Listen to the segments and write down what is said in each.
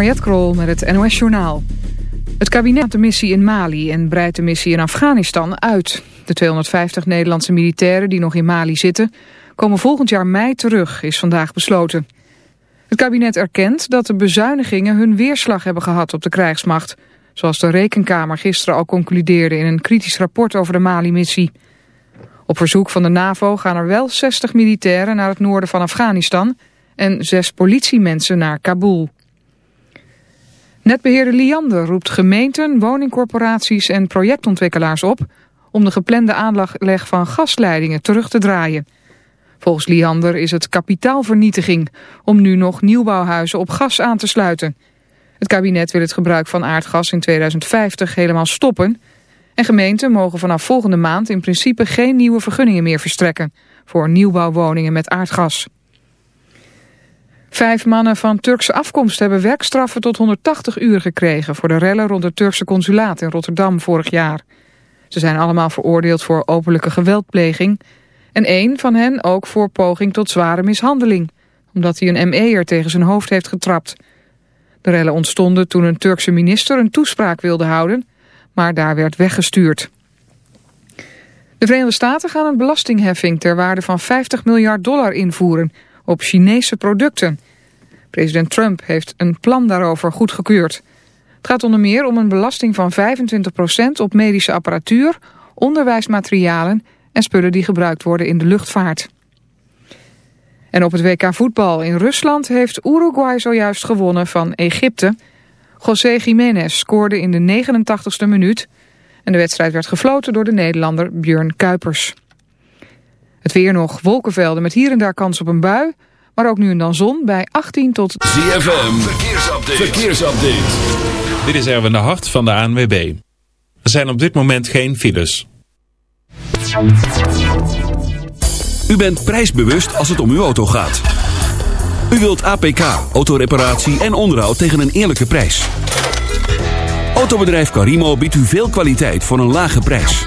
Mariette Krol met het NOS Journaal. Het kabinet de missie in Mali en breidt de missie in Afghanistan uit. De 250 Nederlandse militairen die nog in Mali zitten... komen volgend jaar mei terug, is vandaag besloten. Het kabinet erkent dat de bezuinigingen hun weerslag hebben gehad op de krijgsmacht... zoals de Rekenkamer gisteren al concludeerde in een kritisch rapport over de Mali-missie. Op verzoek van de NAVO gaan er wel 60 militairen naar het noorden van Afghanistan... en zes politiemensen naar Kabul. Netbeheerder Liander roept gemeenten, woningcorporaties en projectontwikkelaars op om de geplande aanleg van gasleidingen terug te draaien. Volgens Liander is het kapitaalvernietiging om nu nog nieuwbouwhuizen op gas aan te sluiten. Het kabinet wil het gebruik van aardgas in 2050 helemaal stoppen. En gemeenten mogen vanaf volgende maand in principe geen nieuwe vergunningen meer verstrekken voor nieuwbouwwoningen met aardgas. Vijf mannen van Turkse afkomst hebben werkstraffen tot 180 uur gekregen... voor de rellen rond het Turkse consulaat in Rotterdam vorig jaar. Ze zijn allemaal veroordeeld voor openlijke geweldpleging... en één van hen ook voor poging tot zware mishandeling... omdat hij een ME'er tegen zijn hoofd heeft getrapt. De rellen ontstonden toen een Turkse minister een toespraak wilde houden... maar daar werd weggestuurd. De Verenigde Staten gaan een belastingheffing ter waarde van 50 miljard dollar invoeren op Chinese producten. President Trump heeft een plan daarover goedgekeurd. Het gaat onder meer om een belasting van 25% op medische apparatuur, onderwijsmaterialen en spullen die gebruikt worden in de luchtvaart. En op het WK voetbal in Rusland heeft Uruguay zojuist gewonnen van Egypte. José Jiménez scoorde in de 89ste minuut en de wedstrijd werd gefloten door de Nederlander Björn Kuipers. Het weer nog wolkenvelden met hier en daar kans op een bui. Maar ook nu en dan zon bij 18 tot... ZFM, verkeersupdate. verkeersupdate. Dit is Erwin de Hart van de ANWB. Er zijn op dit moment geen files. U bent prijsbewust als het om uw auto gaat. U wilt APK, autoreparatie en onderhoud tegen een eerlijke prijs. Autobedrijf Carimo biedt u veel kwaliteit voor een lage prijs.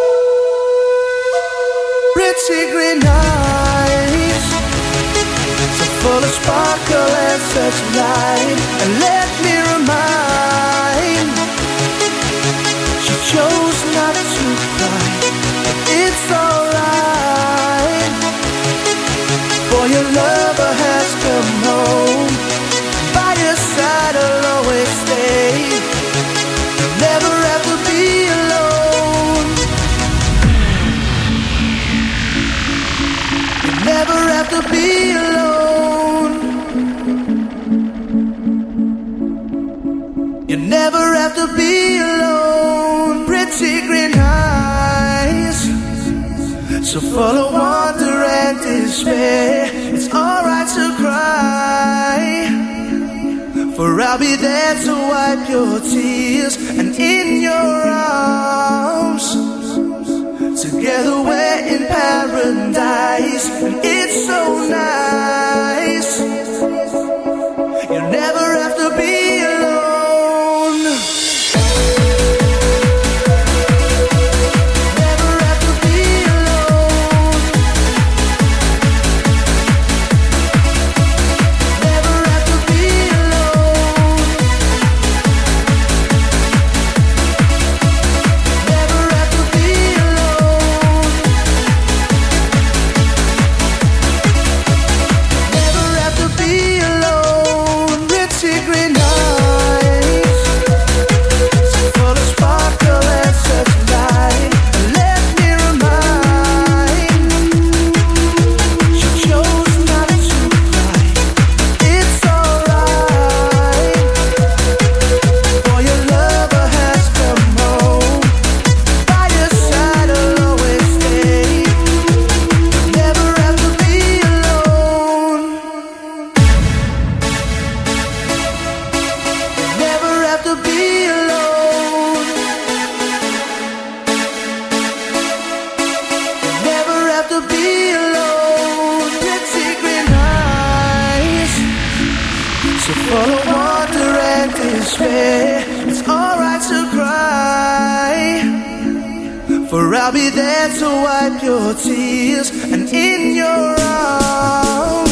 Green eyes So full of sparkle and such light And let me remind She chose not to cry. It's alright It's alright to cry, for I'll be there to wipe your tears and in your arms. Together we're in paradise, and it's so nice. You'll never have to be full of wonder and despair. It's alright to cry, for I'll be there to wipe your tears and in your arms.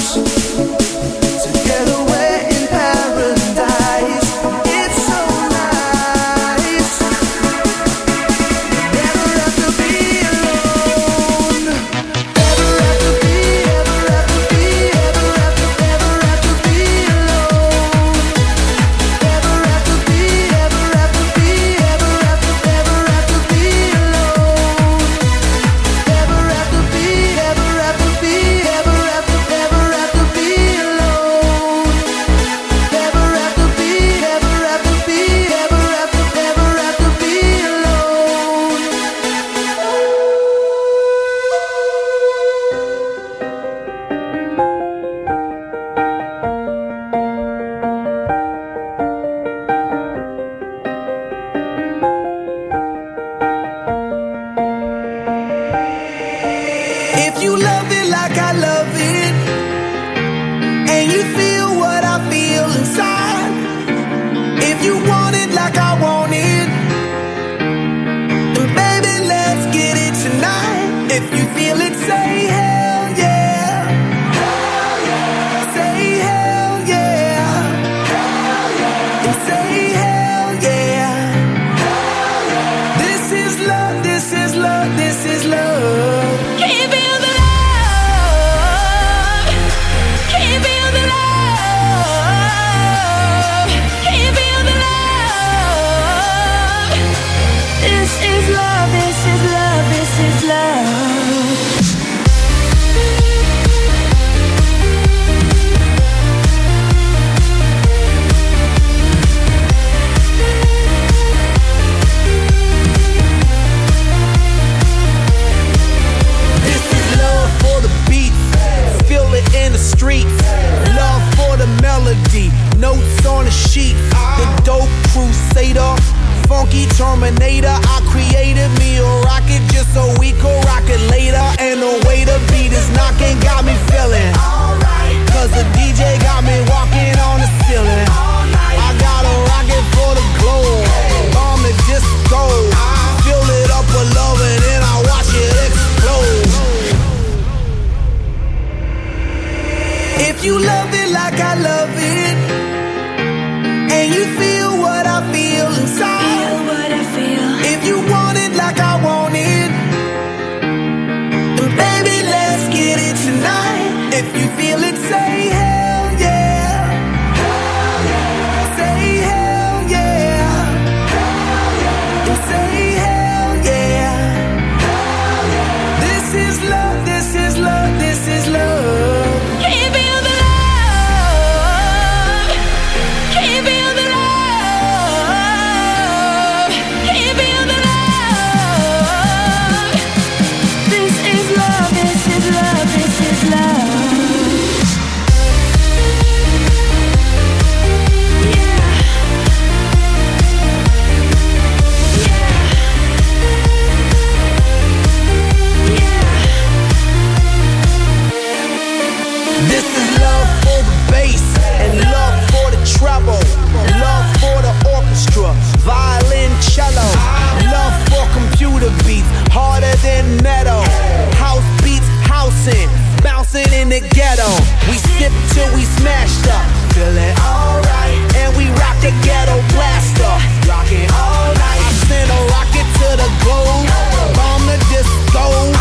in the ghetto. We sip till we smashed up. Feel Feeling alright. And we rock the ghetto blaster. Rock it all night. I send a rocket to the globe. Bomb the disco.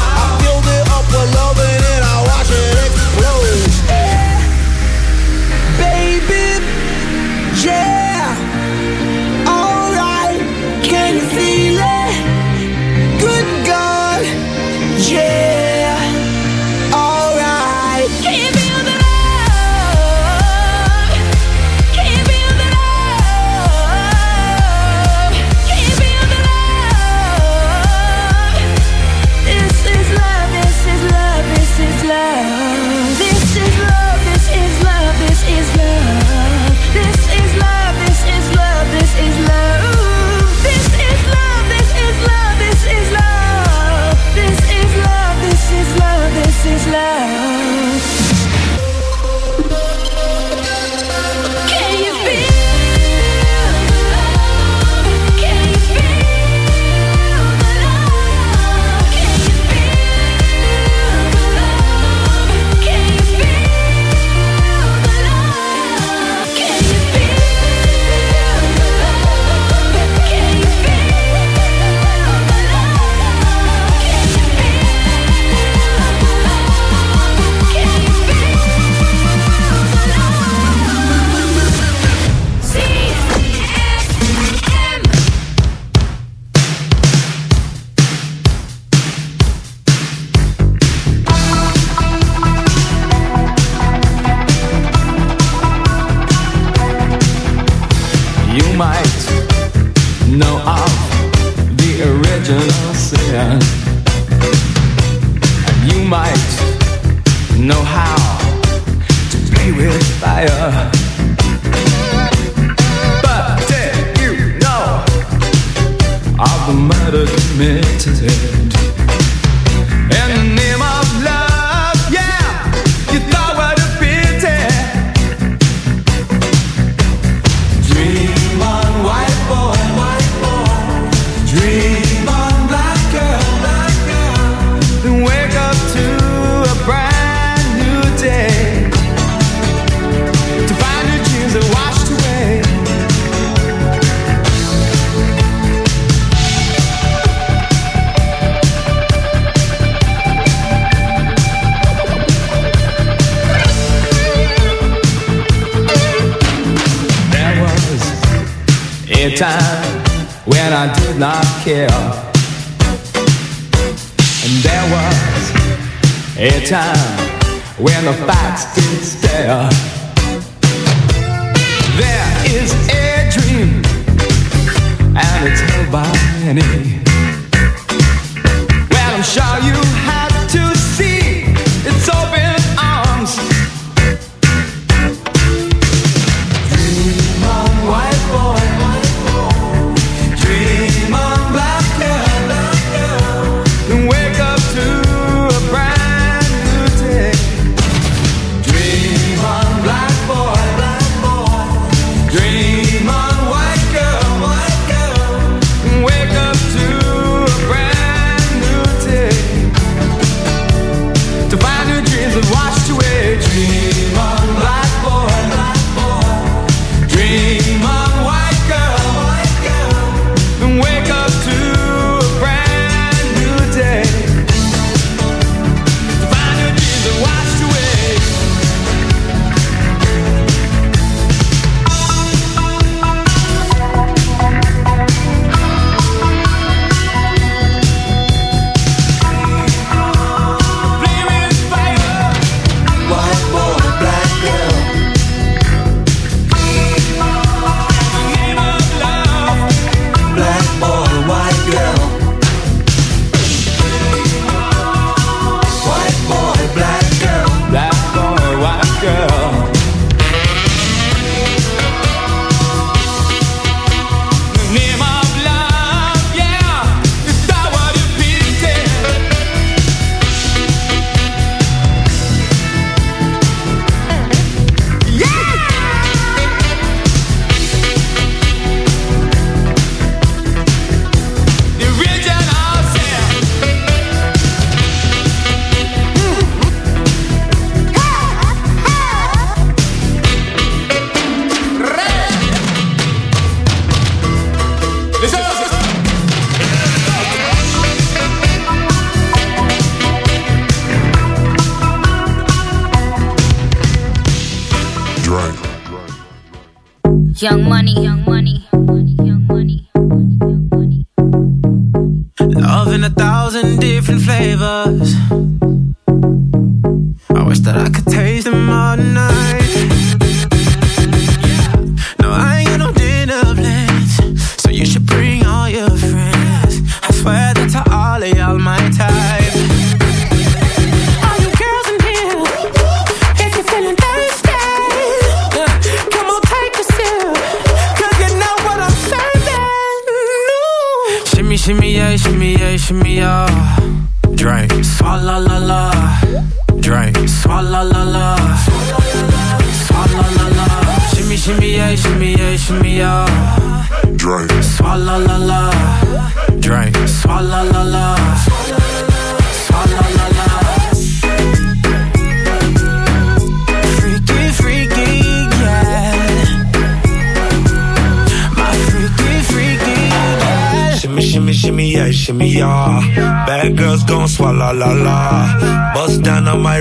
Different flavors.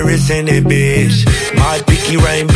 In it, bitch. My pinky ring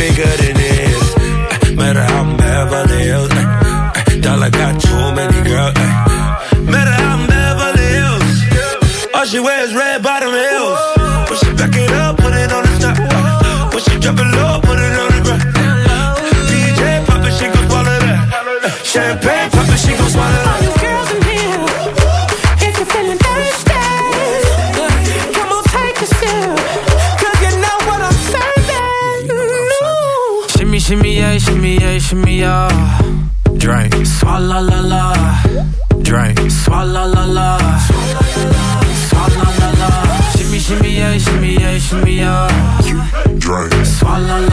la la.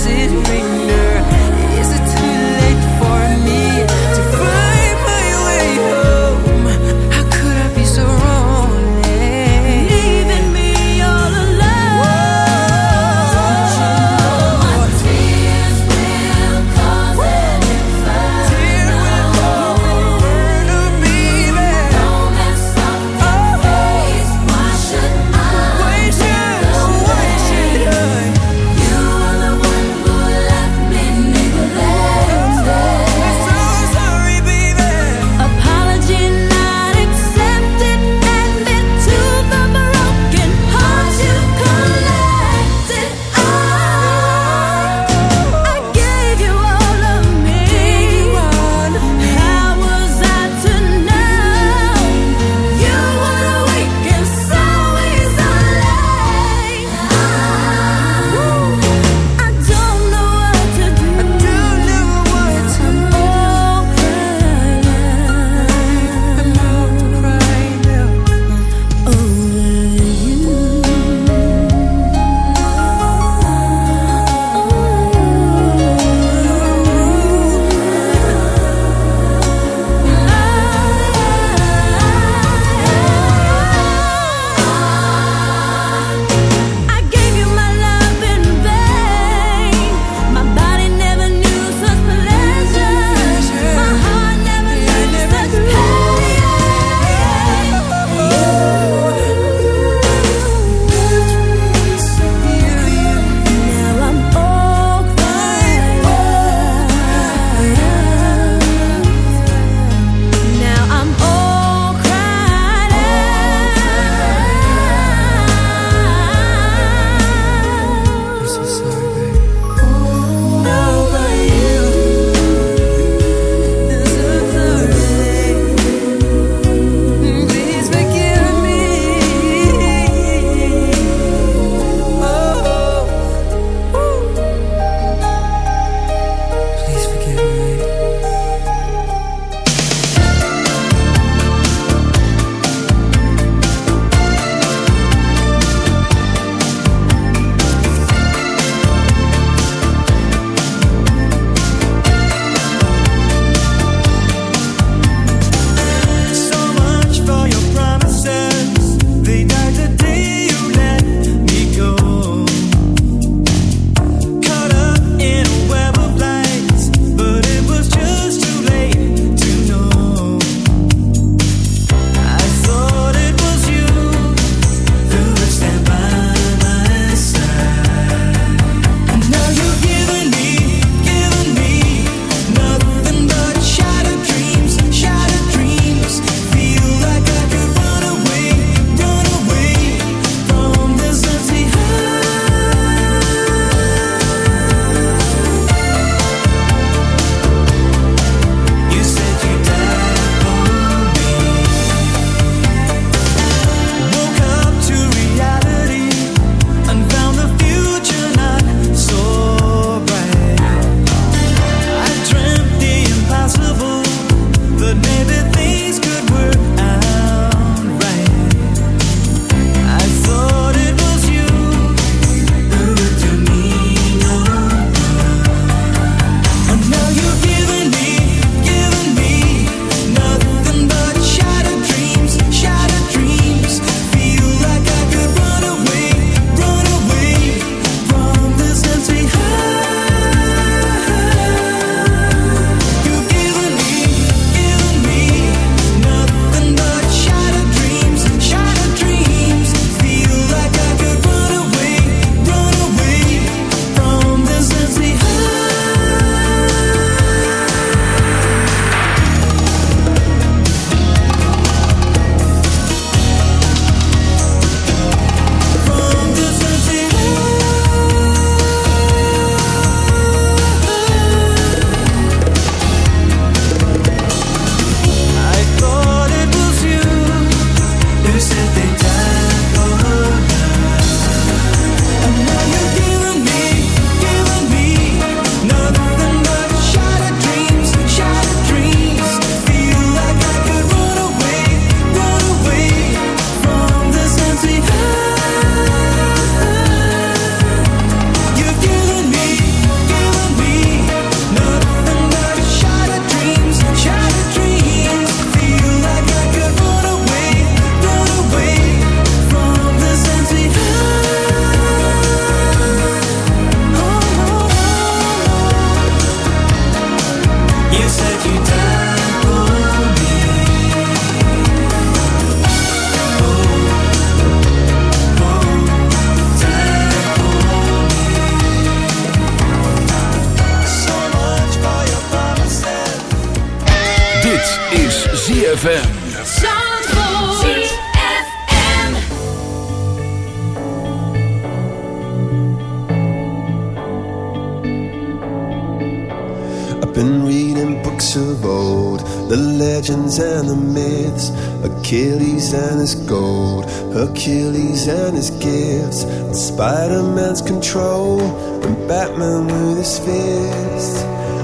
City. Spider-Man's control, and Batman with his fist.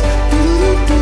like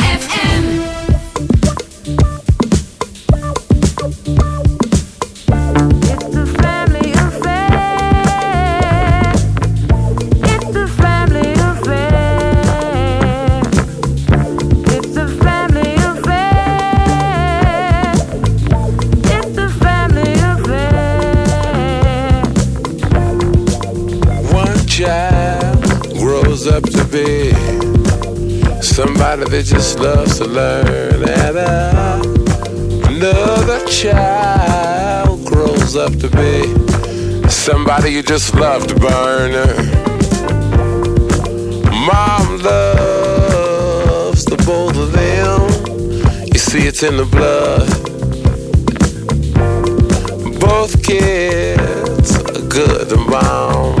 That just loves to learn, and uh, another child grows up to be somebody you just love to burn. Mom loves the both of them. You see, it's in the blood. Both kids are good to mom.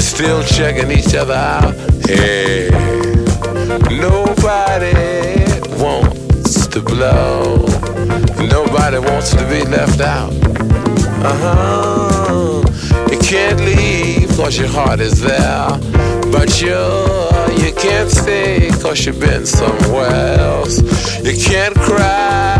You're still checking each other out. Hey, nobody wants to blow. Nobody wants to be left out. Uh huh. You can't leave cause your heart is there. But you, you can't stay cause you've been somewhere else. You can't cry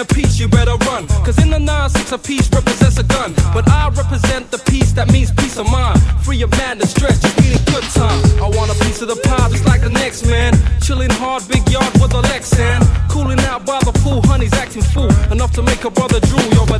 a piece, you better run. Cause in the 9 6 a piece represents a gun. But I represent the peace that means peace of mind. Free of madness, stress, just needing good time. I want a piece of the pie just like the next man. Chilling hard, big yard with a Lexan. Cooling out by the pool, honey's acting fool. Enough to make a brother drool, yo, but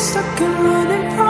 stuck and running from